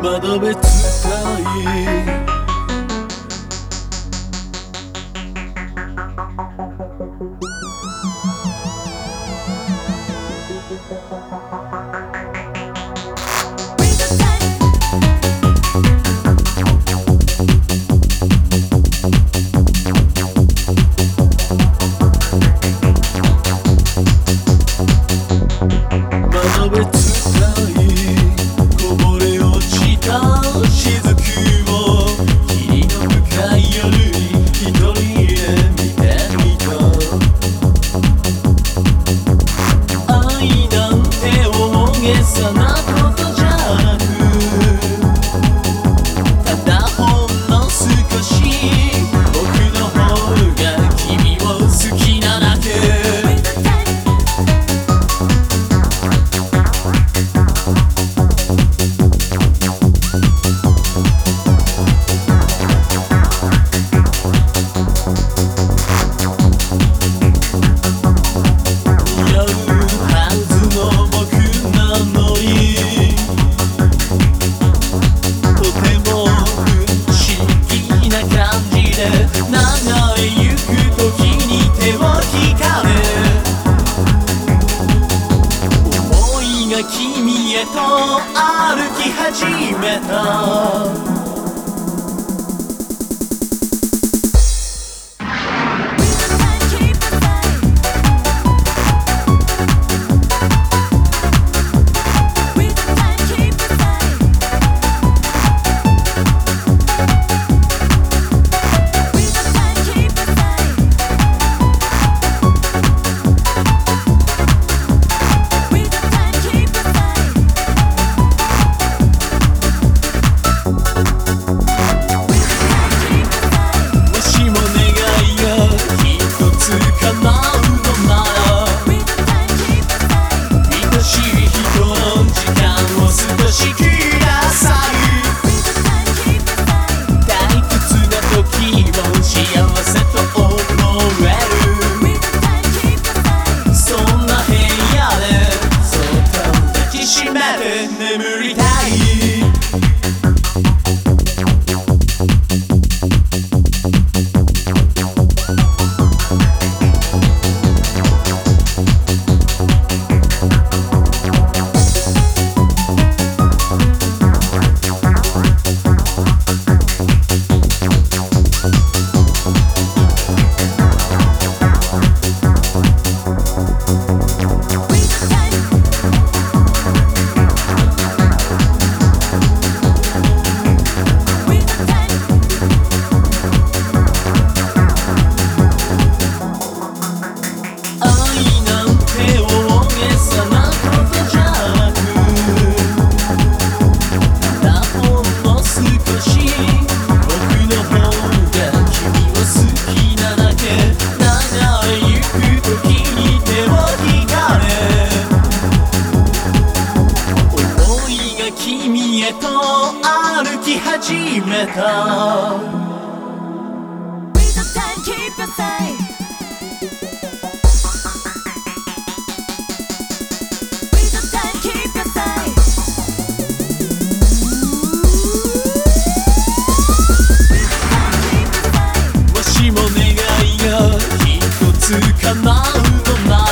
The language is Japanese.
窓辺使い夜色难 i 歩き始めた。君へと歩き始めた Please don't keep your sight Bombando, bombando.